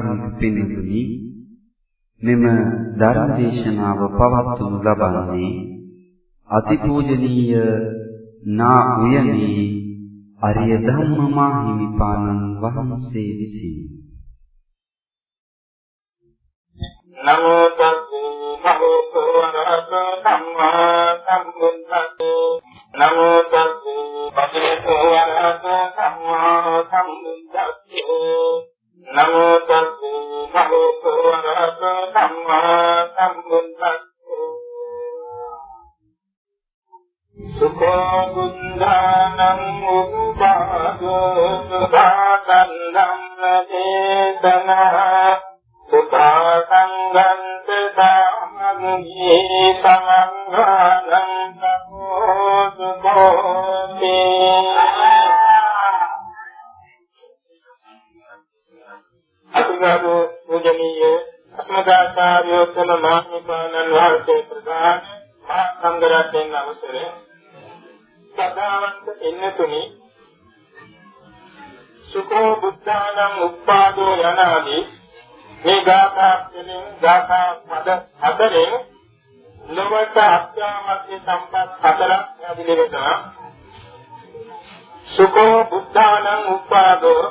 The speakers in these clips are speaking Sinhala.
කාරුණික පින්තුනි මෙම ධර්ම දේශනාව පවත්වනු ලබන්නේ අතිපූජනීය නා උයනේ අරිය ධම්මමා හිමිපාණන් වහන්සේ විසිනි. නමෝ තස්සේ භගවතු වරහතෝ සම්මා සම්බුද්දස්සේ නමෝ තස්සේ භගවතු වරහතෝ සම්මා සම්බුද්දස්සේ නමෝ තස්සේ භගවතු වරහතෝ සම්මා සම්බුද්දස්සේ සුඛෝ බුද්ධානං උපාදෝ සුභාකන්දම් නදේතනා සුඛා සංගන්ත සාමග්ගේ සමංගානං සමෝ සුඛෝති අතුගාරු පූජනීය අස්මදාචාර්යෝත්තම මහත්මයාණන් වහන්සේ ප්‍රදාන මහා සංඝරත්නයන් අවසරේ සදාවන්ත එන්නතුනි සුඛෝ බුද්ධානං උප්පාදෝ යනාදී මේ ගාථා වලින් ගාථා පද හතරෙන් ලෝක අත්‍යාමත්‍ය සම්පත් හතරක් ඇතිවෙනවා සුඛෝ බුද්ධානං උප්පාදෝ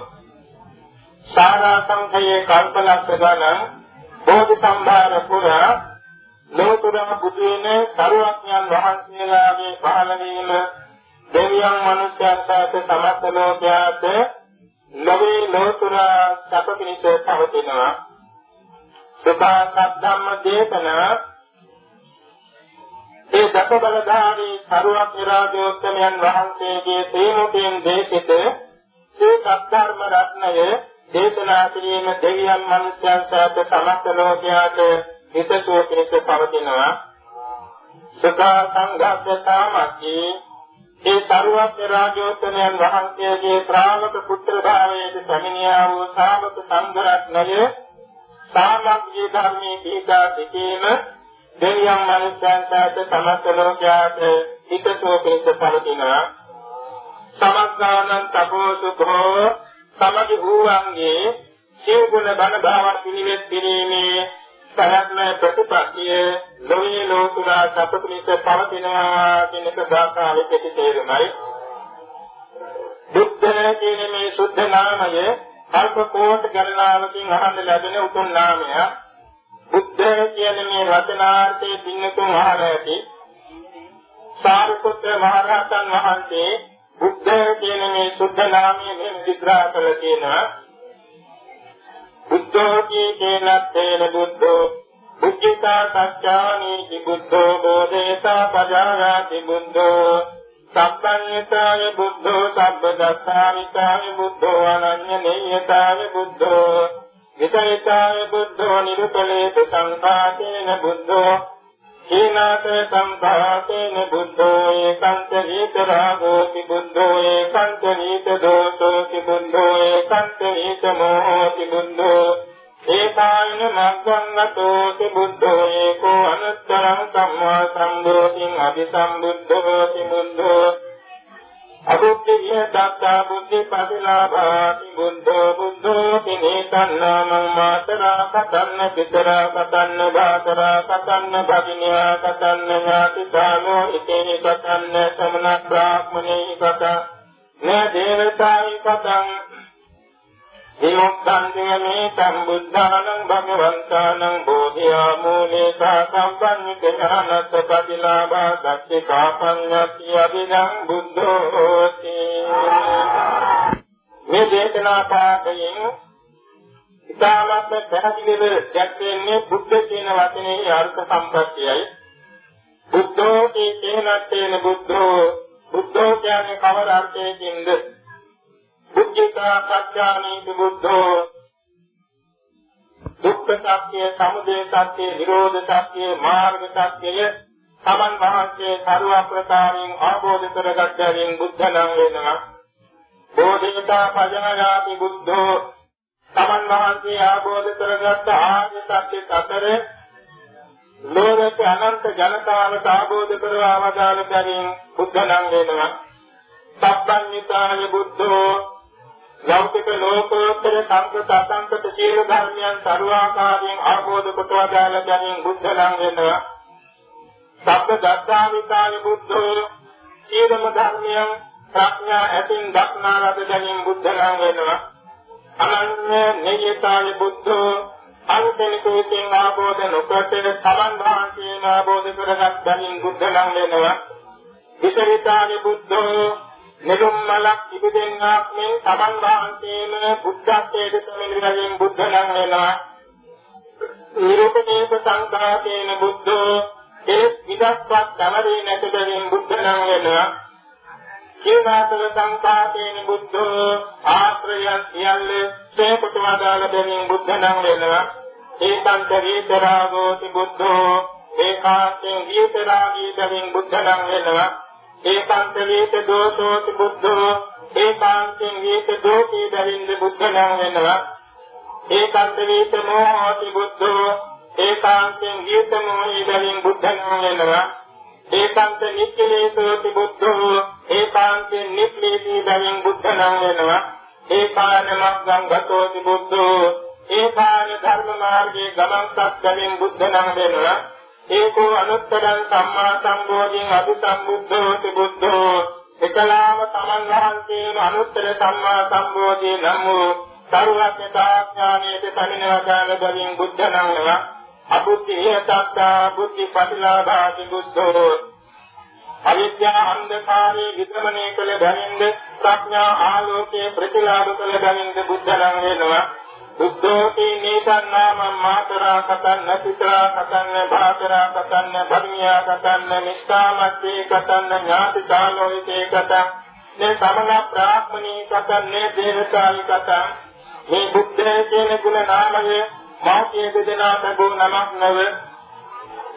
සාරා සංඛයේ කල්පලක්ෂ ගණන් බෝධි සම්භාර පුරා ලෝතුරා බුදු වෙන සරුවඥන් වහන්සේලාගේ පහළ වීම දෙවියන් මනුෂ්‍යයන් සහිත සමස්ත ලෝකයාට ලෝකේ ලෝතුරා සැප පිණිස පවතිනවා. සබා සද්ධම්ම දේශනා ඒ දස බලධාරී සරුවක් විරාජෝත්තමයන් වහන්සේගේ තේමුකෙන් දේශිත ඒ සද්ධර්ම රත්නය දේශනා කිරීම දෙවියන් මනුෂ්‍යයන් සහිත සමස්ත ලෝකයාට හිතසුව පිණිස පවතිනවා. සුඛා සංඝාසතාමකී ඒ සරුවක් රාජෝත්තමයන් වහන්සේගේ ශ්‍රාවක පුත්‍ර භාවයේ පැමිණියා වූ ශ්‍රාවක සංඝරත්නය සාමග්ගී ධර්මයේ දීදා සිටීම දෙවියන් මනුෂ්‍යයන් සහිත සමස්ත ලෝකයාට හිතසුව පිණිස පවතිනවා. සමස්තානං තපෝසුඛෝ සමගි වූවන්ගේ සිය ගුණ බණ භාවන පිළිවෙත් කිරීමේ සරත්න ප්‍රතිපත්තිය ලෝයේ ලෝතුරා සපතුනිස පවතිනවා කියන එක ගාථාවේ කෙටි තේරුමයි. බුද්ධ කියන මේ සුද්ධ නාමය කල්ප කෝටි ගණනාවකින් අහන්න ලැබෙන උතුම් නාමය. බුද්ධ කියන මේ වචනාර්ථයේ පින්නතුන් අහලා ඇති. සාරිපුත්‍ර මහරහතන් වහන්සේ බුද්ධ කියන මේ සුද්ධ නාමය මෙහෙම විග්‍රහ කළ තියෙනවා. බුද්ධෝ කීකේනත්තේන බුද්ධෝ බුද්ධිතා සත්‍යානීති බුද්ධෝ බෝධේතා පජානාති බුද්ධෝ සම්පන්නතාය බුද්ධෝ සබ්බදස්සාවිතාය බුද්ධෝ අනඤ්‍ය නෙය්‍යතාය බුද්ධෝ විතරිතාය බුද්ධෝ නිරුපලේත සංඛාතේන බුද්ධෝ හේනාත සංඛාතේන බුද්ධෝ ඒකංච විතරාගෝති බුද්ධෝ ඒකංච විත දෝසෝති බුද්ධෝ ඒකංච විත මොහෝති බුද්ධෝ ඒකායන මග්ගංගතෝ බුද්ධෝ ඒකෝ අනුත්තරං සම්මා සම්බෝධින් අபிසම්බුද්ධෝ බුද්ධෝ අබුද්ධිය දත්තා බුද්ධි පරිලාභාති බුද්ධෝ බුද්ධෝ තිනේතන්නාමං මාතරා කතන්න පිතරා කතන්න භාතරා කතන්න භගිනියා කතන්න ඥාති සාමෝ ඉතේනි කතන්න සමන බ්‍රාහ්මණේ කත න දේවතායි කතං විමුක්ඛන්තේ සම්බුද්ධානං භගවන්තානං බෝධියා මූලේ සම්පන්නිත ඥානස්ස පටිලාභා සත්‍ය කාපඤ්ඤති අභිනං බුද්ධෝති මේ දේශනා පාඩයෙන් ඉතාමත් පැහැදිලිව දැක්වෙන්නේ බුද්ධ කියන වචනේ අර්ථ සම්පත්තියයි. බුද්ධෝ කේනත්තේන බුද්ධෝ බුද්ධෝ කියන්නේ කවර අර්ථයකින්ද? බුද්ධිකා සත්‍යානීති බුද්ධෝ දුක්ඛ සත්‍ය, සමුදය සත්‍ය, නිරෝධ සත්‍ය, මාර්ග සත්‍යය සමන් වහන්සේ සරුව ප්‍රකාරයෙන් අවබෝධ කරගත් බැවින් බුද්ධ නම් වෙනවා. බෝධිතා පජනයාති බුද්ධෝ සමන් වහන්සේ අවබෝධ කරගත් ආර්ය සත්‍ය අතර ලෝකේ අනන්ත ජනතාවට අවබෝධ කරවා වදාළ බැවින් බුද්ධ නම් වෙනවා. සබ්බඤ්ඤාය බුද්ධෝ යම්කිට ලෝකෝත්තර සංකත අසංකත සීල ධර්මයන් සරුවාකාරයෙන් අවබෝධ කොටවා ගන්න ගැනීම බුද්ධ ලං වෙනවා. සබ්බ දස්සාවිතානි බුද්ධෝ සීලම ධර්මයන් ප්‍රඥා ඇතින් දක්නා ලද ගැනීම බුද්ධ ලං වෙනවා. අනන්‍ය නියතානි බුද්ධෝ අන්තිමකෝසින් ආબોධ නොකොට තමන් වහන්සේ ආબોධ කරගත් ගැනීම බුද්ධ ලං වෙනවා. විසරිතානි බුද්ධෝ නිරුම්මලක් ඉබදෙන්නාක් මෙන් තමන් වහන්සේම බුද්ධත්වයට සමිඳුරෙන් බුද්ධ නම් වෙනවා. නිරූපණේක සංඝාතේන බුද්ධෝ ඒ විදස්වත් තමරේ නැති බැවින් බුද්ධ නම් වෙනවා. කීනාතල සංඝාතේන බුද්ධෝ ආශ්‍රයයන් සියල්ල සේපට වදාළ බැවින් බුද්ධ නම් වෙනවා. ඒකාන්ත විතරාගෝති බුද්ධෝ ඒකාන්තයෙන් විතරාගී බැවින් බුද්ධ නම් වෙනවා. ඒකාන්ත වේත දෝෂෝති බුද්ධෝ ඒකාන්තයෙන් වේත දෝෂී බැවින්ද බුද්ධ නම් වෙනවා ඒකාන්ත වේත මොහෝති බුද්ධෝ ඒකාන්තයෙන් වේත මොහී බැවින් බුද්ධ නම් වෙනවා ඒකාන්ත නික්ඛලේසෝති බුද්ධෝ ඒකාන්තයෙන් නික්ඛලේසී බැවින් බුද්ධ නම් වෙනවා ඒකාන මග්ගං ගතෝති බුද්ධෝ ඒකාන ධර්ම මාර්ගයේ ගමන් සත්‍යයෙන් බුද්ධ නම් වෙනවා ඒකෝ අනුත්තරං සම්මා සම්බෝධින් අභිසම්බුද්ධෝති බුද්ධෝ එකලාම තමන් වහන්සේම අනුත්තර සම්මා සම්බෝධිය නම් වූ සරුවත්ඥානයේ තනිනවදාන බලින් බුද්ධ නමව අබුද්ධිය තත්තා බුද්ධි පටිලාභාති බුද්ධෝ. අවිද්‍යා අන්ධකාරයේ විද්‍රමණය කළ බැවින්ද ප්‍රඥා ආලෝකයේ ප්‍රතිලාභ කළ බැවින්ද බුද්ධ නම් වෙනවා. බුද්ධෝති නීතන්නාම මාතරා කතන්න පිටරා කතන්න භාතරා කතන්න භර්මියා කතන්න නිස්සාමත්තේ කතන්න ඥාති කාලෝිතේ කතං මේ සමන බ්‍රාහ්මණී කතන්නේ දේවතාවි කතං මේ බුද්ධ කියන ගුණ නාමය මාතිය දෙදෙනා තබෝ නමක් නව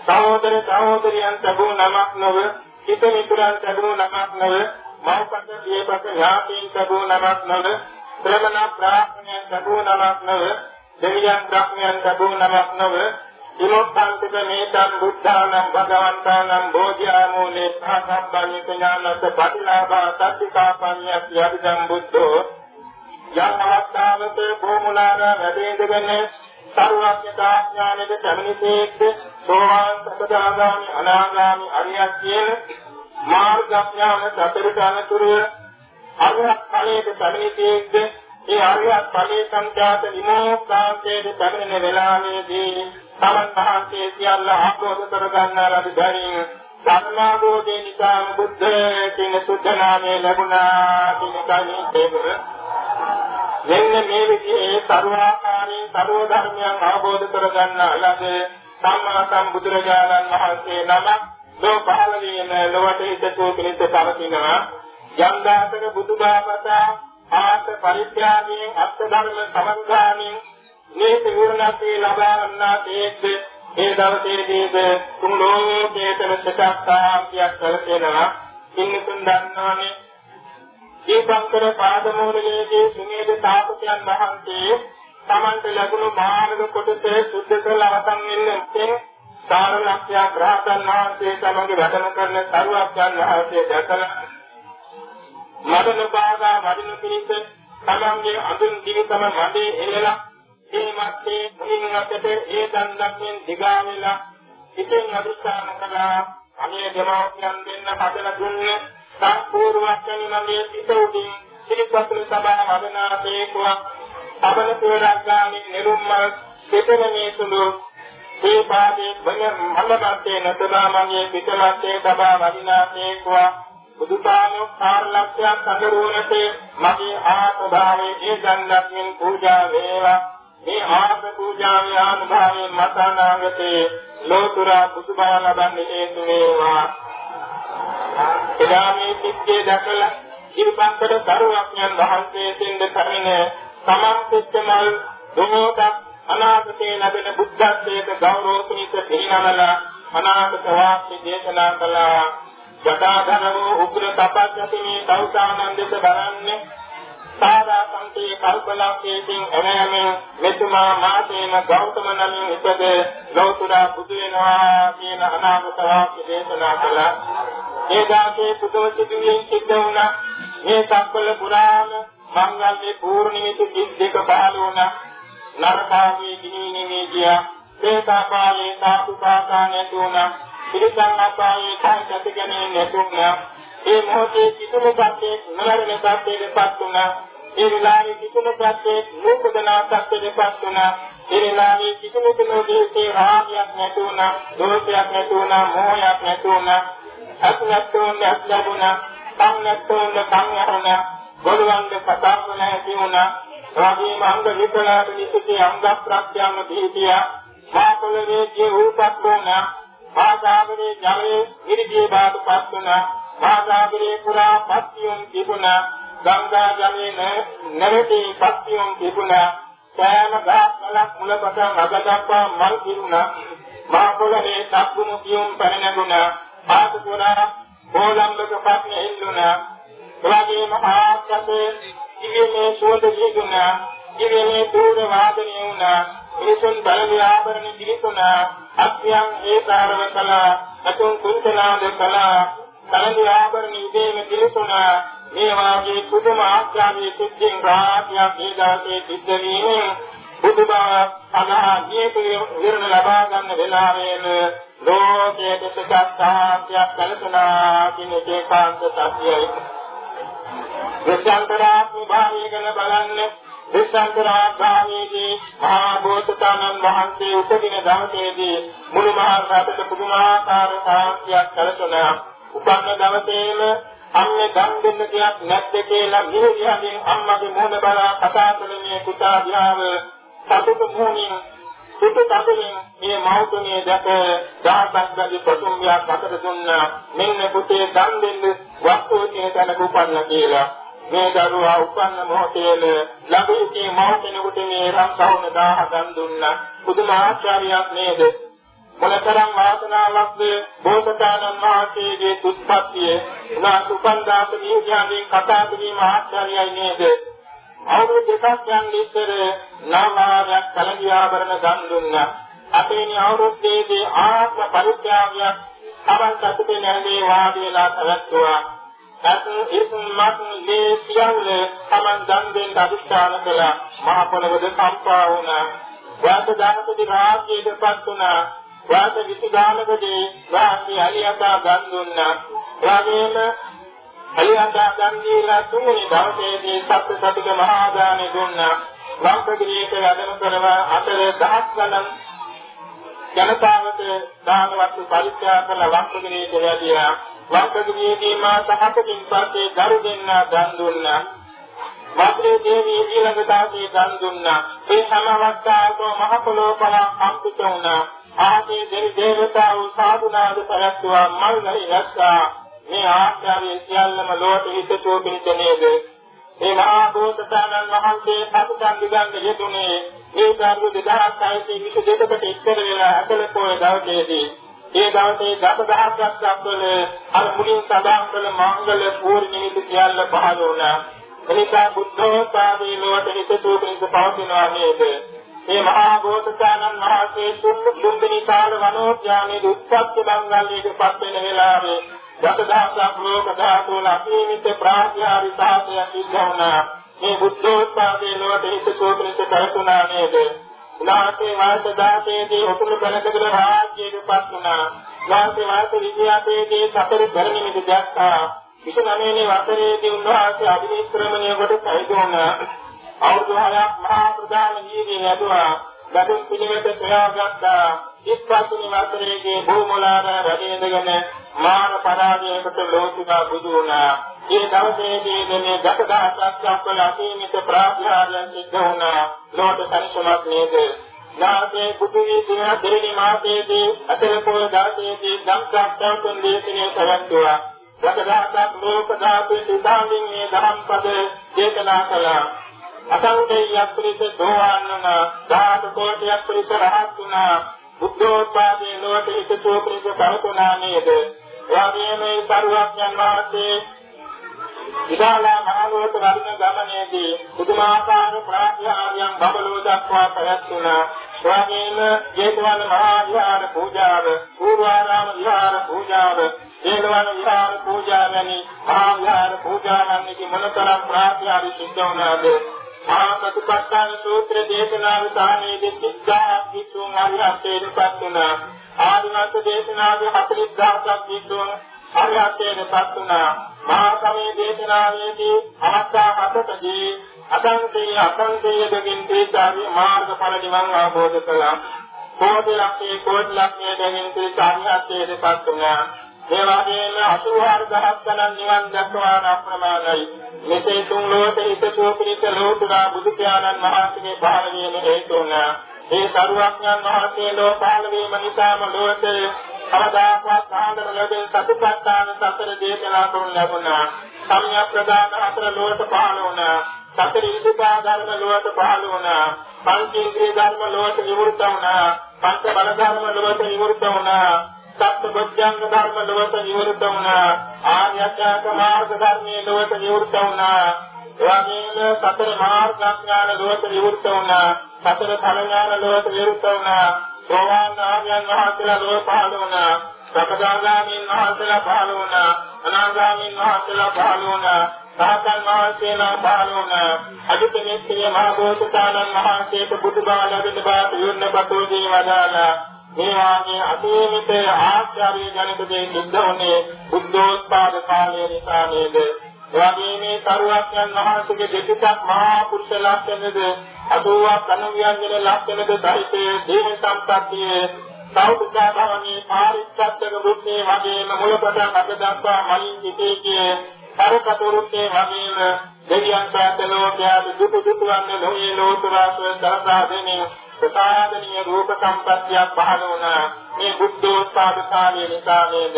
සහෝදර සහෝදරියන් තබෝ නමක් නව හිත මිතුරන් තබෝ නමක් නව මව්පත දියපත ඥාතීන් තබෝ නමක් නව ශ්‍රමණ බ්‍රාහ්මණයන් ලැබූ නමක් නොව දෙවියන් බ්‍රහ්මයන් ලැබූ නමක් නොව විමුක්තාන්තික මේතං බුද්ධානං භගවන්තානං බෝධිආමූලේ සාසම්බන්විත ඥානස පටිලාභා සත්‍තිකාපඤ්ඤස් යදිදං බුද්ධෝ. යම් අවස්ථාවක භූමුලාර වැඩේඳගෙන සර්වඥතා ඥානෙද පැමිණිසේක්ද? සෝවාන් සකදාගාමි අනාගාමි අරියත් කියන මාර්ග ඥාන සතරට අනතුරුව අරහත් ඵලයට පැමිණෙන්නේද ඒ අරහත් ඵලයේ සංජාත විමෝක්ඛාන්තයේ පැමිණෙන වෙලාවේදී තමන් වහන්සේ සියල්ල ආපෝද කර ගන්නා ලද බැවින් ධර්මාභෝධේ නිසා බුද්ධ කියන සුද්ධ නාමය ලැබුණා කියන කණී තේරුම. මෙන්න මේ විදිහේ සර්වාකාරී සර්ව ධර්මයන් අවබෝධ කර ගන්නා ලද සම්මා සම්බුදුරජාණන් වහන්සේ නමක් ලෝ පහළ වීම ලොවට හිතසෝ පිණිස පවතිනවා. යම් දාසක බුදුබාපතා ආත් පරිත්‍යාගයෙන් අත්ථ ධර්ම සමන්ගාමින් මේ විවරණසේ ලබා ගන්නා තේත් ඒ දවසේදීද තුන් ලෝකේතන සත්‍යාක්තියක් කරසෙනවා ඉන්නතුන් දන්නානේ. දීපංකර පාදමූලයේදී සුමේද තාපසයන් වහන්සේ තමන්ට ලැබුණු මාර්ග කොටස සුද්ධ කළ අවසන් වෙන්නේ සාරලක්ෂ්‍ය ග්‍රහයන් වහන්සේ තමගේ වැඩම කරන සරුවක්යන් වහන්සේ දැකලා මඩන බාගා වඩින පිණිස තමන්ගේ අඳුන් දිවිතම මඩේ එළලා ඒ මැත්තේ මුලින් අතට ඒ දණ්ඩක්ෙන් දිගා වෙලා ඉතින් අදිස්ථාන කළා. අනේ දෙමෝපියන් දෙන්න හදලා දුන්නේ සම්පූර්ණවත්නි මගේ පිට උඩින් සිරිපත්‍ර සභා වදනාසේකුවා අවන පෙරගාමි නිරුම්මල් පිටරමේ සුළු ඒ පාදේ බල මල්ලමත්තේ නතනා මගේ පිටමත්තේ සභා වදිනාසේකුවා බුදුපාණෝ කාර්ලක්ෂයක් අඳුරුවනට මගේ ආත්මභාවයේ ඒ ගන්ධයෙන් පූජා වේවා. මේ ආත්ම පූජාවේ ආනුභාවයෙන් මතනාගතේ ලෝතුරා බුදුබව ලබන්නේ හේතු වේවා. එදා මේ සිද්ධිය දැකලා ඉර්පන්තර දරුවක්යන් වහන්සේ දෙන්න කරින තමන් සිත්මල් දුමෝදක් අනාගතේ ලැබෙන බුද්ධත්වයට ගෞරව සුනිත පිරිනමලා අනාගත වාක්‍ය දේශනා කළා. ජටාධරෝ උග්‍ර තපස්යති මේ සෞතානන්දස බලන්නේ සාදා සම්පේ කල්පලක්ෂයෙන් එනෑම මෙතුමා මාතේන ගෞතම නමින් ඉපද ලෞතුරා බුදු වෙනවා කියන අනාගත වාක්‍ය දේශනා කළා. ඒ දාසේ පුදව සිදුවීම් සිද්ධ වුණා. මේ සක්වල පුරාම මංගල්‍ය පූර්ණිමිති 32 පහළ වුණා. නරකාවේ ගිනි නිමේ ගියා. ඒකාපායේ සාතුපාසා නැතුණා. පිළිසං අපායේ කාන්තකගෙන නැතුණා. ඒ මොහොතේ කිතුණු සත්‍යයේ නලරණ සත්‍යයටපත් වුණා. ඒ විලාවේ කිතුණු සත්‍යයේ නූපදනා සත්‍යයටපත් වුණා. ඒ විලාවේ කිතුණු කෙනෙකුගේ රාගයක් නැතුණා, දෝෂයක් නැතුණා, මෝහයක් නැතුණා. අත්නත්ෝන් අත්ලබුණා, සංනත්ෝන් සංයහුණා. ගොළුවන්ද කතා කරන ඇති වුණා. රාගීම අංග විකලාට නිසිතේ අංග ප්‍රත්‍යංග දීතියා. මාපලවේ ජී උපත් වුණා. ආසාගරේ ජලයේ ඉරිදී බාටපත් වුණා. ආසාගරේ පුරා පත්තියුම් තිබුණා. ගංගා ජලයේ නැවති පත්තියුම් තිබුණා. සෑම ගහක් මුලපට අග දක්වා මල් පිරුණා. මා පොළවේ සක්මුණු කියුම් පැනනගුණා. පාත පුරා ඕලම්බක පත්න එල්ලුණා. එවැගේම ආත්මයේ ඉමේ සුවඳ දීගුණා. ඉමේ දූර වාදනය වුණා. මිනිසුන් බල ආභරණ දිලිසුණා. අත්‍යං ඒකාරව කළා. අතුන් කුංචනාද කළා. කලඳි ආභරණ ඉදීම දිලිසුණා. මේ වාගේ පුදුම ආඥාවේ සිද්ධින් රාජ්‍යයක් මේ දාසේ සිද්ධ වීමෙන් බුදුබව අනාගියේ විරණ ලබා ගන්න වෙලාවෙම ලෝකයේ දෙසක් සාන්තියක් කලසනා කිනේ කාන්ත සත්‍යයි. විශ්වාන්තරාත්ම භාවය ගැන බලන්න විශ්වාන්තරාගාමීදී මහා බෝසතාණන් වහන්සේ උපදින දවසේදී මුළු මහා රටට පුදුමාකාර සාන්තියක් කලසනා උපන්න දවසේම අම්මේ දන් දෙන්න දෙයක් නැද්ද කියලා මිනිහගෙන් අම්මගේ මුහුණ බලා කතා කරන්නේ පුතා දිහාව සතුටු මුහුණින් සුදු කඳුලින් මේ මෞතුමිය දැක දහසක්ගදි ප්‍රතුම්භයක් අතර දුන්නා. මෙන්න පුතේ දන් දෙන්න වස්තුව කියන තැනක උපන්න කියලා. මේ දරුවා උපන්න මොහොතේම ළඟදී මෞතුමියට මේ රම් සවුන දාහ දන් දුන්නා. පුදුම ආශ්චර්යයක් නේද? මොනතරම් වාසනාවක්ද බෝසතාණන් වහන්සේගේ උත්පත්තිය උනා සුපන්දාස නියෝජනයෙන් කතා කිරීම ආශ්චර්යයි නේද? අවුරුදු දෙකක් යන ඉස්සර නාමාරයක් කලගියාවරණ ගන් දුන්නා. අපේනි අවුරුද්දේදී ආත්ම පරිත්‍යාගයක් තමන් සතුටේ නැරේ වාදීලා කරත්තුවා අතුන් ඉස්මත් ලේ සියල්ල තමන් දන් දෙන්න අධිෂ්ඨාන කළා මහ පොළවද කම්පා වුණා වාස දානපති රාජ්‍යයටපත් වුණා වාස විසුදානකදී වාසී අලියතා ගන් දුන්නා. එවැගේම අලියතා ගන් දීලා තුන්වෙනි දවසේදී සත්‍ය සතික මහා දානෙ දුන්නා. වංකගිරියට වැඩම කරව අතර දහස් ගණන් ජනතාවට දාන වස්තු පරිත්‍යාග කළ වංකගිරියට වැඩියා. වංකගිරියේදී මා සහකකින් පස්සේ දරු දෙන්නා ගන් දුන්නා. වස්ත්‍රේ දේවී ඊළඟ දාසේ ගන් දුන්නා. ඒ හැම අවස්ථාවකම මහ පොළොව පලා කම්පිත වුණා. ආදී දෙවි දේවතාවෝ සාදුනාද පැවැත්වුවා මල් ගහි රැස්සා මේ ආශ්‍රාවේ සියල්ලම ලෝක හිතසෝ පිණිස නේද මේ මහා බෝසතාණන් වහන්සේ පසුතන් දිගන්න යෙදුනේ ඒ කාර්ය 2622කට ඉස්සර වෙලා අකල පොය දවසේදී ඒ දවසේ දසදහසක් සම්වල අර මුලින් සඳහන් කළ මංගල පූර්ණිමිති සියල්ල පහළ වුණා එනිසා බුද්ධෝත්පාදේ ලෝක හිතසෝ පිණිස පවතිනවා නේද මේ මහා බෝසතාණන් වහන්සේ සුම්බුම්බිනි කාල වනෝද්‍යානයේ උත්පත්ති මංගල්‍යයේ පත් වෙන වෙලාවේ දසදහසක් ලෝක ධාතු ලක්ෂීමිත ප්‍රාත්‍යාරි සාසය සිද්ධ වුණා. මේ බුද්ධෝත්පාදයේ ලෝක හිත සෝතනිත කරතුණා නේද? උනාසේ වාස දාතේදී උතුරු කනකදල රාජ්‍යයට පත් වුණා. වාසේ වාස විද්‍යාපේදී සතර ධර්මනිමිති දැක්කා. විසනමේනේ වසරේදී උන්වහන්සේ අභිනිෂ්ක්‍රමණය කොට සයිද වුණා. අවුරුදු 6ක් මහා ප්‍රධාන ජීවිතය ඇතුවා ගතුන් පිළිවෙත සොයාගත්තා ඉස්පස්තුනි වසරේදී භූමුලාර රැඳගෙන මාන පරාජයකට ලෝතුගා බුදු වුණා. ඒ දවසේදී මේ දසදහසක් වල අසීමිත ප්‍රාර්ථනාවෙන් සිද්ධ වුණා. ලෝක සංසමක් නේද? නාමයේ බුදු විදින දෙවෙනි මාසයේදී අතර පොය දාසයේදී ධම්සක්තම් තුන් දේශනේ කරත්තුවා. දසදහසක් ලෝක ධාතු සිතාමින් මේ ධම්පද දේශනා කළා. අසංකේයයක් පිළිස සෝවාන් වුණා ධාතු කෝටියක් පිළිස රහත් වුණා බුද්ධෝත්පාදයේ ලෝක හිතසෝ පිළිස පවතුණා නේද එවාගේම සරුවඥන් වහන්සේ විශාලා මහලෝක වරිණ ගමනේදී පුදුමාකාර ප්‍රාත්‍යාරියන් බබලෝ දක්වා පැවැත්ුණා. ස්වාමීන් ජේතවන මහා විහාර පූජාව, පූර්වාරාම විහාර පූජාව, ජේතවන විහාර පූජාවනි මහා විහාර පූජාවන්හි මොනතරම් ප්‍රාත්‍යාරි සිද්ධ වුණාද? මහා ප්‍රතිපත්තාන සූත්‍ර දේශනාව සාමීදී සිද්ධාක් විසුන් අරිහත්ත්වයට පත් වුණා. ආදිමත් දේශනාවේ 40000ක් විසුන් අරිහත්ත්වයට පත් වුණා. මහා සමේ දේශනාවේදී අවස්ථා හතකදී අසංකේය අසංකේය දෙකින් තීචාරි මාර්ගඵල නිවන් අවබෝධ කළා. කෝටි ලක්ෂේ කෝටි ලක්ෂයේ දෙකින් තීචාරි අර්ථයට පත් වුණා. ඒ වගේම 84000ක් ගණන් නිවන් දක්වාන අප්‍රමාණයි. මෙසේ තුන් ලෝකේ හිතසුව පිණිස ලෝතුරා බුදු පියාණන් වහන්සේගේ පහළ වීම හේතු වුණා. ඒ සරුවඥන් වහන්සේ ලෝ පහළ වීම නිසාම ලෝකේ අවදාපවත් සාන්දර ලැබෙන සතිපට්ඨාන සතර දේශනා කරනු ලැබුණා. සම්‍යක් ප්‍රදාන අතර ලෝක පහළ වුණා. සතර ඉදිපා ධර්ම ලෝක පහළ වුණා. පංචේන්ද්‍රිය ධර්ම ලෝක විවෘත වුණා. පංච බල ධර්ම ලෝක විවෘත වුණා. සත්බොධ්‍යංග ධර්ම ලෝක විවෘත වුණා. ආර්ය අෂ්ටාංග මාර්ග ධර්මයේ ලෝක විවෘත වුණා. එවැගේම සතර මාර්ග ඥාන ලෝක විවෘත වුණා. සතර ඵල ඥාන ලෝක විවෘත වුණා. සෝවාන් ආර්යයන් වහන්සේලා ලෝක පහළ වුණා. සකදාගාමීන් වහන්සේලා පහළ වුණා. අනාගාමීන් වහන්සේලා පහළ වුණා. සාතන් වහන්සේලා පහළ වුණා. අදිතමෙත්තිය මහ බෝසතාණන් වහන්සේට බුදුබව ලැබෙන බව යොන්න බතෝදී වදාලා මේ වාගේ අසීමිත ආශ්චර්ය ජනක දේ සිද්ධ වුණේ බුද්ධෝත්පාද කාලය නිසා නේද? එවැගේ මේ සරුවක්යන් වහන්සේගේ දෙපිටක් මහා පුරුෂ ලක්ෂණද අදෝවක් අනුව්‍යංජන ලක්ෂණද සහිතේ දේව සම්පත්තියේ සෞඛ්‍ය භවනී පාරිච්ඡත්තක බුද්ධේ වගේම මුලපටන් අද දක්වා මලින් සිටේ කරකටුරුත්තේ වගේම දෙවියන් සාතලෝකයාද දුක දුක වන්නේ ලෝයේ ලෝතරාසව සරසා දෙමින් ප්‍රසාදනීය රූප සම්පත්තියක් පහළ වුණා මේ බුද්ධෝත්පාද කාලය නිසා නේද?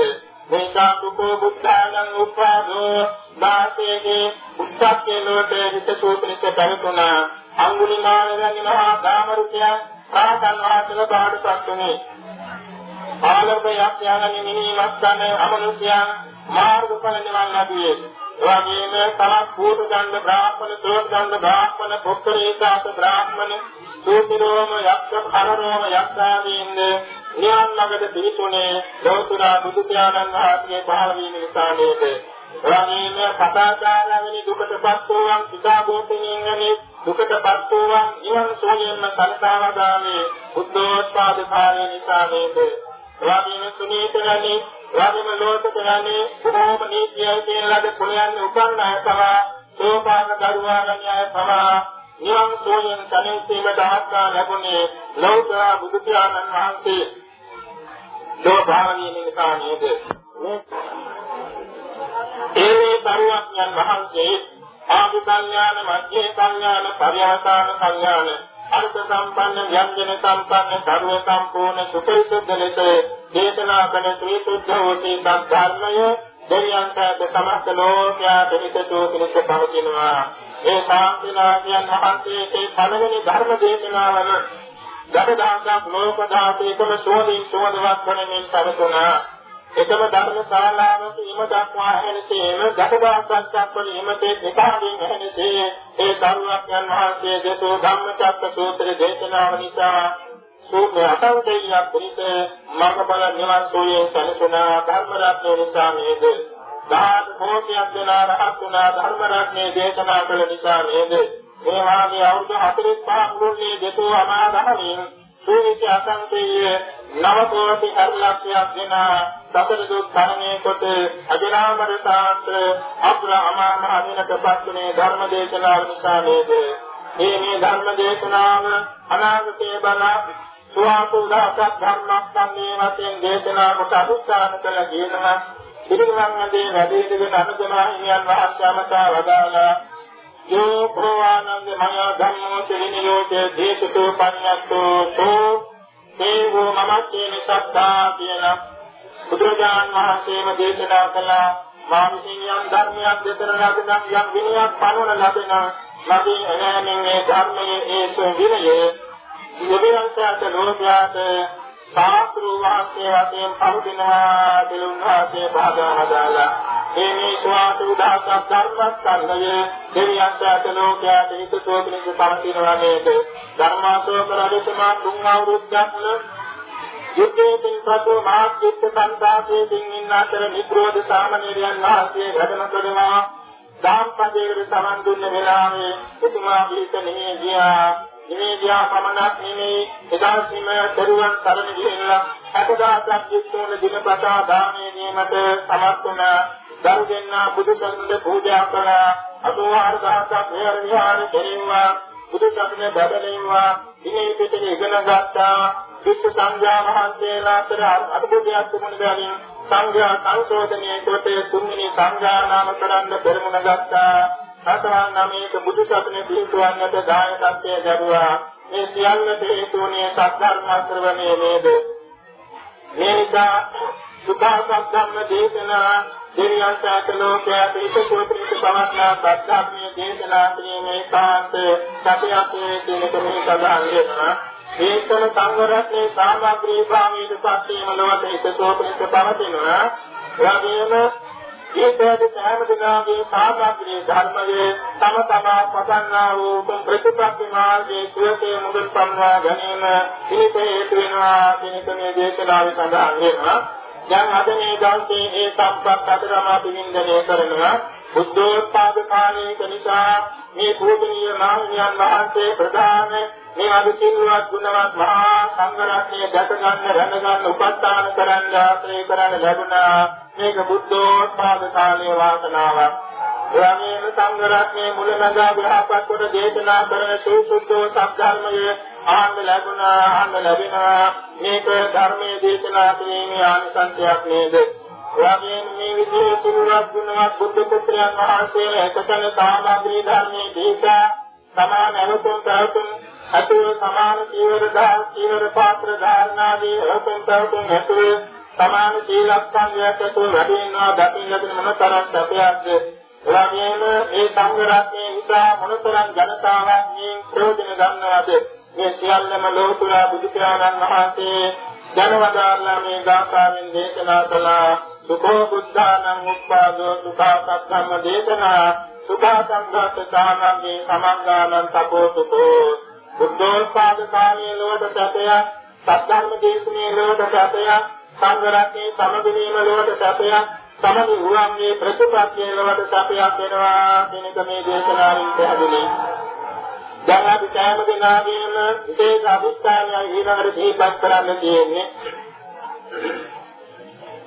මේකා සුකෝ බුද්ධානං උපාදෝ දාසේගේ උත්සක්කේ ලෝකේ හිත සූත්‍රිත පරිතුණා අඟුලිමාල වැනි මහා ගාමරුකයන් රාතන් වහන්සේලා බාඩපත් උනේ. ආලෝකයක් යනනි මිනිමස්සන අමනුෂ්‍යයන් මාර්ගඵල නිවන් ලැබුවේ. එවැගේම තමක් කූට ගන්න බ්‍රාහ්මණ සෝත් ගන්න බ්‍රාහ්මණ පොක්කරීකාස බ්‍රාහ්මණ සූතිරෝම යක්ෂ කරරෝම යක්ෂාදීන්ද නිවන් ළඟට පිහිටුනේ ලෝතුරා බුදු පියාණන් වහන්සේගේ පහළ වීම නිසා නේද එවැගේම කතාචාරවැනි දුකටපත් වූවන් සිතාගෝපණීන් වැනි දුකටපත් වූවන් නිවන් සෝයෙන්ම සලසාවදානේ බුද්ධෝත්පාද කාර්ය නිසා නේද? එවැගේම සුනීතනනි එවැගේම ලෝකතනනි බොහෝම නීතියයි කියන ලද පුණ්‍යයන් උපන්න අය පවා සෝපාක දරුවා ගණ්‍යය පවා නිවන් සෝයෙන් සැනසීමට ආස්ථා ලැබුණේ ලෞතර බුදු පියාණන් වහන්සේ. ලෝභාවනිය නිසා නේද? ඒ පරිවර්තයන් වහන්සේ ආදි කල්යාණ මධ්‍යේ කල්යාණ පරිහාසාන කල්යාණ අර්ථ සම්පන්න ව්‍යංජන සම්පන්න සර්ව සම්පූර්ණ සුපරිසුද්ධ ලෙස දේශනා කළ ශ්‍රී සුද්ධ වූ ධර්මය දෙවියන්ට සමස්ත ලෝකයා පිළිසතු පිළිස පවතිනවා. ඒ ශාන්තිනායකයන් වහන්සේගේ පළවෙනි ධර්ම දේශනාවම දඩදාසක් ලෝක ධාතේකම සෝදින් සෝදවත් කරමින් සරතුණා එකම ධර්ම ශාලාවක ඉම දක්වා ඇහෙනසේම දඩදාසක් දක්වන ඉමතේ දෙකාගෙන් ඇහෙනසේ ඒ සරුවක්යන් වහන්සේ දේශෝ ධම්මචක්ක සූත්‍ර දේශනාව නිසා සූත්‍ර අටවදෙයියක් පිළිස මඟබල නිවන් සෝයේ සනසුනා ධර්ම රත්නය නිසා නේද? දහස් කෝටියක් දෙනා රහත් වුණා ධර්ම රත්නයේ දේශනා කළ නිසා නේද? මේ වාගේ අවුරුදු 45 මුළුල්ලේ දෙතෝ අමාදහමින් සූවිසි අසංකේය නව කෝටි හර්ලක්ෂයක් දෙන සතර දුක් ධර්මයේ කොට අජරාමර සාන්ත අප්‍රාමා මහිනක පස්තුනේ ධර්ම දේශනාව නිසා නේද? මේ මේ ධර්ම දේශනාව අනාගතයේ බල සුවාසුදාසක් ධර්මස්කන්ධයේ වශයෙන් දේශනා කොට අනුස්ථාන කළ කියනවා පිරිනවන්නේ වැඩි ඉඳගෙන අනුගමහිමියන් වහන්සේමතා වදාලා යෝ ප්‍රවානන්ද මය ධම්මෝ චරිනියෝචේ දේශතෝ පඤ්ඤත්තෝ සෝ දේවෝ මමච්චේන සත්තා කියන බුදුරජාන් වහන්සේම දේශනා කළා මා විසින් යම් ධර්මයක් දෙතර ලබන යම් විනයක් පනවන ලබන මගේ එනෑමෙන් මේ ධර්මයේ ඒ සවිනය යෝගයන්සාට ලෝකයාට සාස්ත්‍රු වාක්‍ය වශයෙන් පවතිනවා දෙලුන් වාසේ භාගා හදාලා. මේ මේ ස්වාත උදාසක් ධර්මස්කන්ධය දෙවියන්ට අත ලෝකයට හිතෝ පිණිස පවතිනවා නේද? ධර්මාශෝක රජතුමා තුන් අවුරුද්දක් යුද්ධයෙන් පසු මාර්ගික සංසාරයෙන් ඉන්න අතර නිග්‍රෝධ සාමණේරයන් වහන්සේ වැඩම කරනවා. දාම්පදයකට සමන් දුන්න වෙලාවේ එතුමා පිළිත නෙමෙයි ගියා. නෙමෙයි ගියා පමණක් නෙමෙයි එදා සීම දරුවන් සරණ ගිහිල්ලා අකදාසක් යුක්තවන දිනපතා දානේ නියමත සමත් වුණා දරු දෙන්නා බුදු සසුනේ පූජා කළා. අතුවාර දහසක් මෙහෙර විහාර කෙරෙව්වා බුදු සසුනේ බබලෙව්වා ඉනේ පිටේ ඉගෙන ගත්තා. විශ්ව සංඝයා මහන්සියලා අතර අනුභවයක් තිබුණ බැවින් සංඝයා සංශෝධනයේ කොට තුන්වෙනි සංඝයා නාම කරන්න පෙරමුණ ගත්තා. සතරන් නමේක බුදු සසුනේ පිහිටවන්නට දායකත්වයේ ලැබුවා. මේ සියල්ලට හේතුුනේ සත්‍යර්ම ශ්‍රවණයේ නේද? මේ නිසා සුඛාසද්ධම්ම දේශනා දෙවියන්ට අතලෝකයේ පිටකෝපිත පවත්නා සත්‍යඥ දේශනා කිරීමේ කාන්ත සත්‍යයේ කියන කෙනෙක් සඳහන් වෙනවා. ඒකම සංවරත්නේ සාමග්‍රී භාවයේ සත්‍යම ලොවට හිතෝපිත පවතිනවා. එවැගේම ඒකද සෑම දිනාගේ සාමග්‍රී ධර්මයේ තම තමා පදන්නා වූ ප්‍රතිපත්ති මාර්ගයේ සුවසේ මුදුන් පන්වා ගැනීම පිණිස හේතු වෙනවා කියන මේ දේශනාවේ සඳහන් වෙනවා. දැන් අද මේ දවසේ ඒ සම්පත් අතරම අපි වින්දනය කරනවා. බුද්ධෝත්පාද කාලයක නිසා මේ පූජනීය මහණියන් වහන්සේ ප්‍රධාන මේ අදිසිල්වත් ගුණවත් මහා සංඝරත්නය දැක ගන්න රැඳ ගන්න උපස්ථාන කරන්න ආශ්‍රය කරන්න ලැබුණා. මේක බුද්ධෝත්පාද කාලයේ වාසනාවක්. එවැනීම සංඝරත්නයේ මුලමඳා විහාපත් කොට දේශනා කරන සූසුද්ධෝ සත්‍යර්මයේ ආන්න ලැබුණා ආන්න ලැබෙනවා මේක ධර්මයේ දේශනා කිරීමේ ආනිසංසයක් නේද? එවැගේම මේ විදිහේ සිල්වත් ගුණවත් බුද්ධ පුත්‍රයන් වහන්සේලා එකතන සාමග්‍රී ධර්මයේ දීසා සමාන අවතුම් තවතුම් අතුරු සමාන සීවර දාන සීවර පාත්‍ර ධාරණාදී අවතුම් තවතුම් අතුරු සමාන සීලස්කන්ධයක් අතුරු වැඩි වෙනවා දකින්න ලැබෙන මොන තරම් සැපයක්ද? එවැගේම මේ සංඝ රත්නයේ නිසා මොනතරම් ජනතාවක් මේ ප්‍රයෝජන ගන්නවද? මේ සියල්ලම ලෝතුරා බුදු පියාණන් වහන්සේ ජනවදාරලා මේ ගාථාවෙන් දේශනා කළා. සුඛෝ බුද්ධානං උප්පාදෝ සුඛාසක්ඛම්ම දේශනා. සුඛාසංඝාත සාමග්ගේ සමග්ගානං තපෝසුකෝ බුද්ධෝත්පාද කාලයේ ලෝක සැපය සත්‍යර්ම දේශනේ ලෝක සැපය සංඝ රත්නයේ සමගිනීම ලෝක සැපය සමගි වූන්නේ ප්‍රතිපත්තිය ලෝක සැපයක් වෙනවා කියන මේ දේශනාවෙන් පැහැදිලි. දැන් අපි සෑම දිනකදීම විශේෂ අභිස්ථානයක් ඊළඟට දීපත් කරන්න තියෙන්නේ.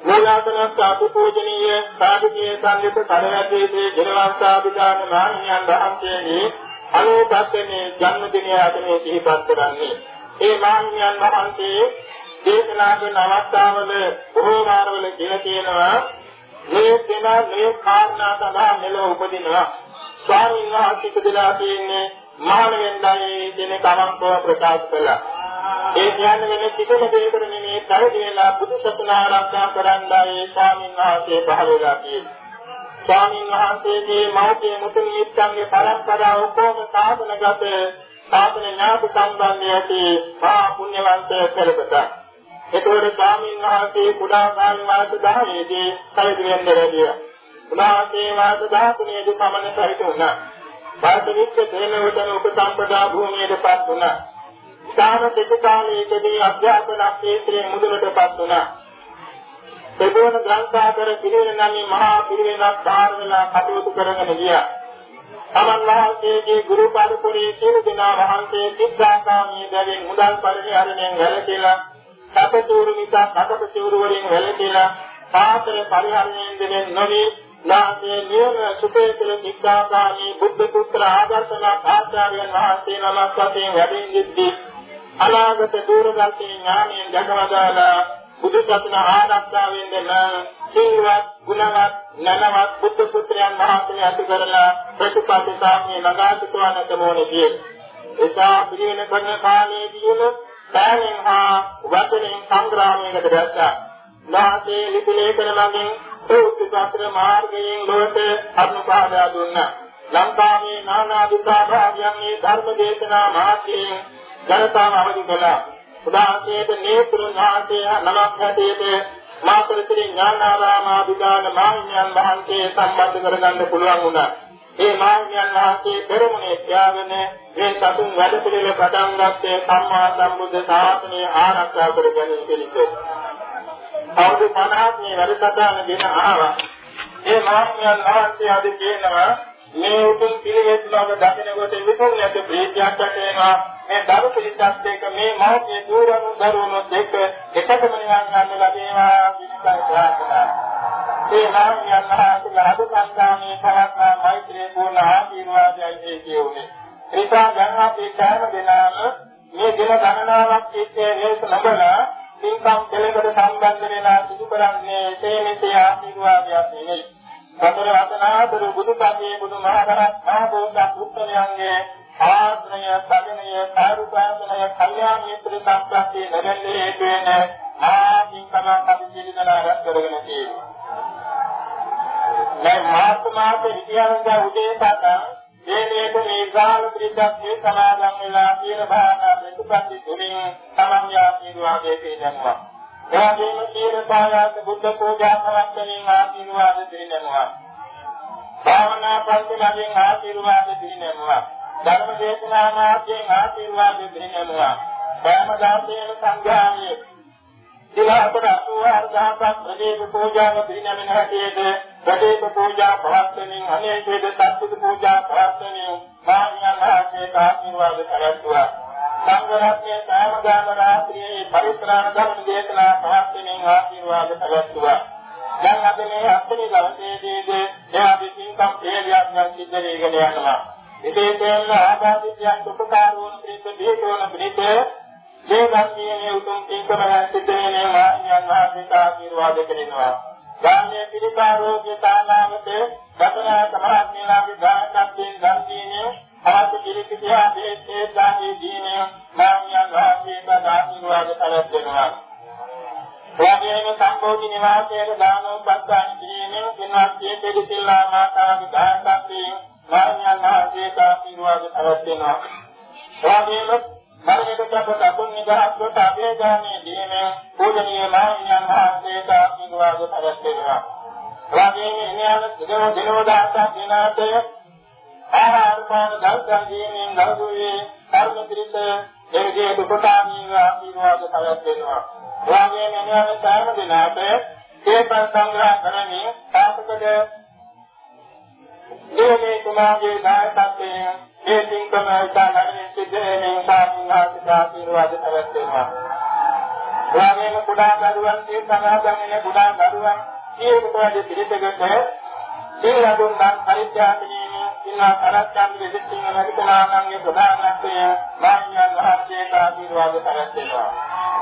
මූලාසනස්ස අතිපූජනීය සාධකීය සංගීත කරවැදීදී ජනවංශාභිදාන මාන්‍යයන් වහන්සේගේ අනුපස්සනේ ජන්මදිනය අතනේ සිහිපත් කරන්නේ. ඒ මාන්‍යයන් වහන්සේ දේශනා කරන අවස්ථාවල බොහෝ වාරවල කියලා කියනවා මේ දෙන මේ කාරණා සඳහා මෙලොව උපදිනවා. ස්වාමීන් වහන්සේ ඉපදලා තියෙන්නේ මහණෙන්දයි කියන කමක්ව ප්‍රකාශ කළා. ඒ කියන්නේ වෙන කිසිම දෙයකට නෙමෙයි පරිදි වෙලා බුදු සසුන ආරක්ෂා කරන්නයි ස්වාමීන් වහන්සේ පහළ වෙලා තියෙන්නේ. ස්වාමීන් වහන්සේගේ මෞර්ය මුතුන් මිත්‍රන්ගේ පරම්පරාව ඔක්කොම සාධනගත සාධන ඥාති සම්බන්ධය ඇති මහා පුණ්‍යවන්ත කෙලකට. ඒතකොට ස්වාමීන් වහන්සේ කුඩා කාල වාස 10ේදී පරිදි වෙන්න ලැබියා. උන්වහන්සේ වාස 13 දී පමණ පරිදි වුණා. පාර්ථවිස්ස තේනවතන උපසම්පදා භූමියටපත් වුණා. ස්ථාන දෙක කාලයකදී අධ්‍යාපන ක්ෂේත්‍රයේ මුදුනටපත් වුණා. තෙබෝන ග්‍රන්ථාකර පිළිවෙල නම් මහා පිළිවෙලක් ධාර වෙලා කටයුතු කරගෙන ගියා. තමන් වහන්සේගේ ගුරු පරිපුරේ සියලු දෙනා වහන්සේ සිද්ධාකාමී බැවින් මුදල් පරිහරණයෙන් වැළකීලා සපතූරු නිසා සපතූරු වලින් වැළකීලා සාතර පරිහරණයෙන් දෙන්නේ නොවි නාසේ නියම සුපේ තුළ සිද්ධාකාමී බුද්ධ පුත්‍ර ආදර්ශනා ආචාර්යයන් වහන්සේ නමක් වශයෙන් වැඩින්දිද්දී අනාගත දූරදර්ශී ඥානයෙන් ජගවදාලා බුදු සසුන ආරක්ෂා වෙන්න සිල්වත් ගුණවත් නනවත් බුද්ධ පුත්‍රයන් වහන්සේ ඇති කරලා ප්‍රතිපත්ති සාමයේ නගා සිටවන්නට ඕනේ කියලා. එසා පිළිවෙල කරන කාලයේදීම සෑහෙන් හා වචනෙන් සංග්‍රාමයකට දැස්සා. නාසේ ලිපි ලේඛන මගින් උත්සාහතර මාර්ගයෙන් ලොවට අනුපාදා දුන්නා. ලංකාවේ නානා විභාගයන් මේ ධර්ම දේශනා මාර්ගයෙන් ජනතාව අවදි කළා. උදාහරණයට නේතුරුන් වහන්සේ නමක් හැටියට මාතෘත්‍රි ඥානාරාම අභිදාන මාහිමියන් වහන්සේ සම්බන්ධ කරගන්න පුළුවන් වුණා. ඒ මාහිමියන් වහන්සේ පෙරමුණේ තියාගෙන මේ සතුන් වැඩ පිළිවෙල පටන් ගත්තේ සම්මා සම්බුද්ධ ශාසනය ආරක්ෂා කර ගැනීම පිණිස. අවුරුදු 50ක් මේ වැඩසටහන ගෙන ආවා. ඒ මාහිමියන් වහන්සේ අද කියනවා මේ උතුම් පිළිවෙත් බව දකිනකොට විසුණුයට ප්‍රීතියක් ඇතිවෙනවා මේ දරු පිළිසත් එක්ක මේ මෞර්ය දූරණු දරුණු දෙක එකටම නිවන් ගන්න ලැබේවා කිසිකයි ප්‍රාර්ථනා. මේ නාමයන් මහතුලා අද සංගාමී පවත්නා මෛත්‍රී පූර්ණ ආශිර්වාදයයි කියුනේ. ඒසා දැන් අපි සෑම දිනම මේ දින ගණනාවක් සිටේ හේතු නොබලා පින්කම් දෙලකට සම්බන්ධ වෙලා සිදු කරන්නේ සේමිතේ ආශිර්වාදයක් නෙවෙයි. සතර වතනාතර බුදුපතේ බුදුමහරහත් මහබෝසත් උත්තමයන්ගේ ආශ්‍රය සදනය සාරුපාසනය කල්යාණ මිත්‍ර සම්ප්‍රාප්තිය ලැබෙන්නේ හේතු වෙන ආදීකම අපි සිහිදලා රැස් කරගෙන තියෙනවා. දැන් මාස මාස විද්‍යාවන්ත උදේ පටන් මේ මේක මේ ගාන පිටක් මේ සමාදන් වෙලා කියන භාවනා ප්‍රතිපත්ති තුලින් තමන් යාපීවාගේ තේනවා. එවැගේම සීල පායාස බුද්ධ පූජා සමස්තමින් ආශිර්වාද දෙන්නවා. භාවනා පන්තිමෙන් ආශිර්වාද දෙන්නවා. ධර්ම දේශනා මාර්ගයෙන් ආශිර්වාද දෙන්නවා. ධර්ම දාසයෙන් සංඝාමයේ දිලාපර අසුවාර්ධාපත් ප්‍රදේශ පූජාව පිළිනමන හැටියට ප්‍රදේශ පූජා පවත්වමින් අනේකේද සත්පුරුෂ පූජා පවත්වමින් මාන්‍යයන් ආශේ ආශිර්වාද කරත්වා සංඝ රත්නයේ සාමදාන රාත්‍රියේ පරිත්‍රාණ ධර්ම දේශනා පවත්වමින් ආශිර්වාද කරත්වා දැන් අද මේ අත්මි දවසේදීද එයා විසින්කම් හේලියක් නම් සිද්ධ වෙගෙන යනවා. විශේෂයෙන්ම ආබාධිතයන් උපකාර වන පිළිස දීකෝන පිළිස මේ ධර්මයේ උතුම් පින්කම සිද්ධ වෙන මාන්‍යයන් ආශේ ආශිර්වාද කරනවා ගාමයේ පිළිකාරෝග්‍ය තානාවත ගතනා සමාත්මීලාගේ ගානකත්යෙන් දන් දීනේ ආත් පිළිකිතියා දේශේ දානී දීනේ මාන්‍යයන් ආශීර්වාද ආශිර්වාද කරත් දෙනවා. එවැගේම සම්බෝධි නිවාසයේ දානෝපස්ථාන කිරීමෙන් පින්වත් පිළිසිල්ලා මාතාගේ ගානකත්යෙන් මාන්‍යයන් ආශිර්වාද කරත් දෙනවා. එවැගේම මරණයට සබත අකුන් නිදහස් කොට අභේදානයේ දීමෙන් පූජනීය මහින්යන් වහන්සේට ආශිර්වාද පවත්වනවා. එවාගෙම ඉනියන දිනෝ දිනෝදාස දිනාතය ආහාර පාන දල්සන් දීමෙන් දවසේ කර්ම පිරිස දෙවියන් දුකතාමීව ආශිර්වාද පවත්වනවා. එවාගෙම ඉනියන සාම දිනාත ඒපන් සංග්‍රහ කරමින් සාපකද දේවේ කුමාරගේ දායකත්වයෙන් ඒ තින්කම ඉතාලන්නේ සිද්ධෙන්නේ සාමිනාසික ආශිර්වාද පැවැත්වෙනවා. ග්‍රාමීය කුඩා දරුවන් සිය සමාදන් වෙන කුඩා දරුවන් සියයකට වැඩි පිළිසකට සීල දුන්නා පරිත්‍යාගණීය ඉන්නා කරත්තන් විදිතින් නැතිකලාංගේ ප්‍රධානත්වය මාන්‍යයන් වහන්සේට ආශිර්වාද පැවැත්වෙනවා.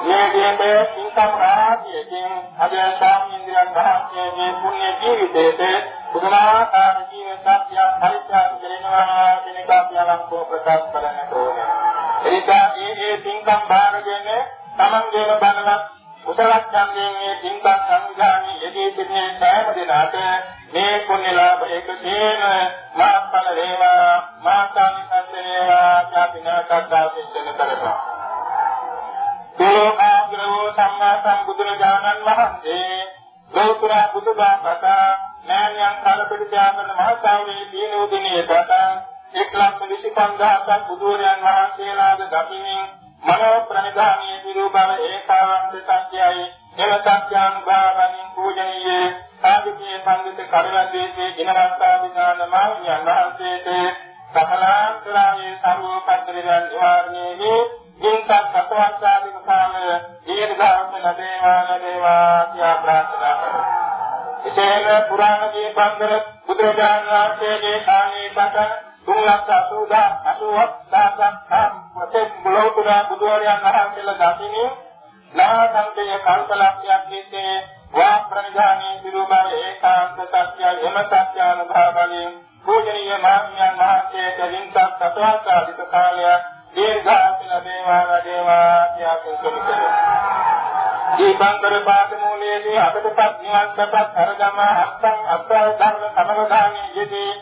මේ දෙන්නේ තින්කම රාජ්‍යයෙන් අද සාමින්ද්‍රයන් වහන්සේගේ පුණ්‍ය ජීවිතයේ පුදුමාකාර ජීව සත්‍යයන් පරිත්‍යාග කරනවා කියන එක අපි අලංකෝ ප්‍රකාශ කරන්නට ඕනේ. එනිසා මේ මේ තින්කම් බාරගෙන තමන්ගේම බලවත් කුසල ඡන්දයෙන් මේ තින්කම් සංවිධානයේ යෙදී සිටින සෑම දිනකට මේ පුණ්‍ය ලාභ එකසේම මාත්ඵල වේවා මාතානි සම්දේවා ඥාතිනාකත්තා සිස්සන කරනවා. තෝආග්‍රවෝ සම්මා සම්බුදුරජාණන් වහන්සේ ලෝතර බුදුබාපත නෑනියන් කලපිට ත්‍යාගන මහසාවරේ දින උදිනේ පටන් එක් ලක්ෂ 25000ක් බුදුරයන් වහන්සේලාද දකිමින් මනෝ ප්‍රණිධානීය විරූපව ඒකාවන්ත සත්‍යයි එම සත්‍යානුභාවයෙන් පූජනීය සාධිකේ සංගිත කරවදේශේ ජිනරස්සා විඥාන මාහිමියන් වහන්සේට සකලාන්තරාවේ සර්වෝපද්දවිරන් නිවාරණයේ ජීවිත සත්වස්සාදික කාම දීර්ඝාස ලැබේවා ලැබේවා කියා ප්‍රාර්ථනා කරමි. එසේම පුරාණ දීපංකර බුදුරජාණන් වහන්සේගේ කාණේ පතන තුන් ලක්ෂ 80 80ක් වතේ බුලෝතුර බුදුරජාණන් වහන්සේලා දකින්නේ නාසංකේ කල්පලක්ෂයක් විසේ වා ප්‍රනිධානී සිරුබර ඒකාන්ත සත්‍ය එම සත්‍යානුභාවයෙන් පූජනීය මහත්මයන් වහන්සේට වින්සත් සතවස්සාදික කාලයක් දීර්ඝාසන දේවා දේවා කියා කුසල දීපංකර පාඨමූලයේදී අපටපත් නිවන් සපත් අරගම අත්තං අත්තල් ධර්ම සමගාමී යෙදී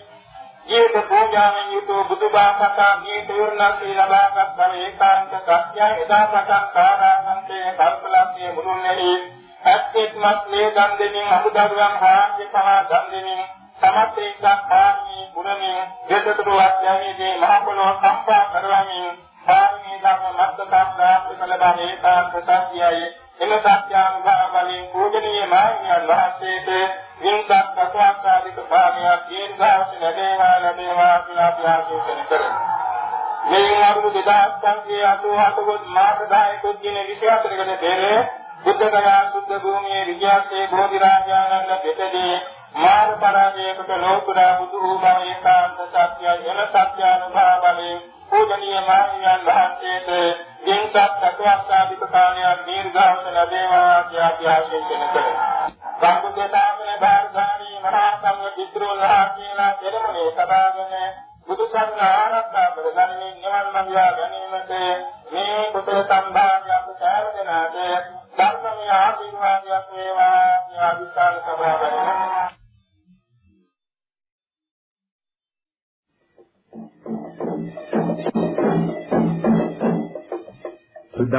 ජීවිත පූජාවෙන් යුතු බුදුබාපතා මේ තේරුණාසී ලබාගත් බව ඒකාන්ත සත්‍යය එදා පටන් කාරාන්තයේ කල්පලක්ෂයේ මුළුල්ලේ ඇත්තෙත් මස් මේ දන් දෙමින් අමුදරුවන් හාන්ගේ පවා දන් දෙමින් සමත් එක්සත් ආමී ගුණමින් දෙසතුරුවත් යන්නේදී මහ පොළොව කම්පා කරවමින් සාමී ධර්ම මත්තක් දාපු කල බණේ තාපසත්‍යයි එම සත්‍යානුභාවයෙන් පූජනීය මාහිමියන් වහන්සේට වින්සත් ප්‍රසවාසාදික භාවයක් දීර්ඝාස ලැබේවා ලැබේවා කියලා අභ්‍යාසයෙන් කරමු. මේ අවුරුදු 2588 කොට මාස 10 දින 24කට පෙර බුද්ධ ගයා සුද්ධ භූමියේ විජයසේ බෝධි රාජානන්ද පිටදී මාර පරාජයකට ලෝකුරා බුදු වූ බව ඒකාන්ත සත්‍යය එන සත්‍යානුභාවයෙන් පූජනීය මාහිමියන් වහන්සේට දිනසත් සත්‍යාස්ථාපිත කාලයක් දීර්ඝාස ලැබේවා කියලා අභ්‍යාසයෙන් කරමු. සම්බුද්ධාගමේ භාරධාරී මහා සංඝ පිටුරුල්ලා කියලා පෙරමුණේ සබාගෙන බුදු සරණ ආරක්ෂා කර ගනිමින් නිවන් මඟ ගැනීමට මේ කුසල සම්භාවයක් සෑම දිනකට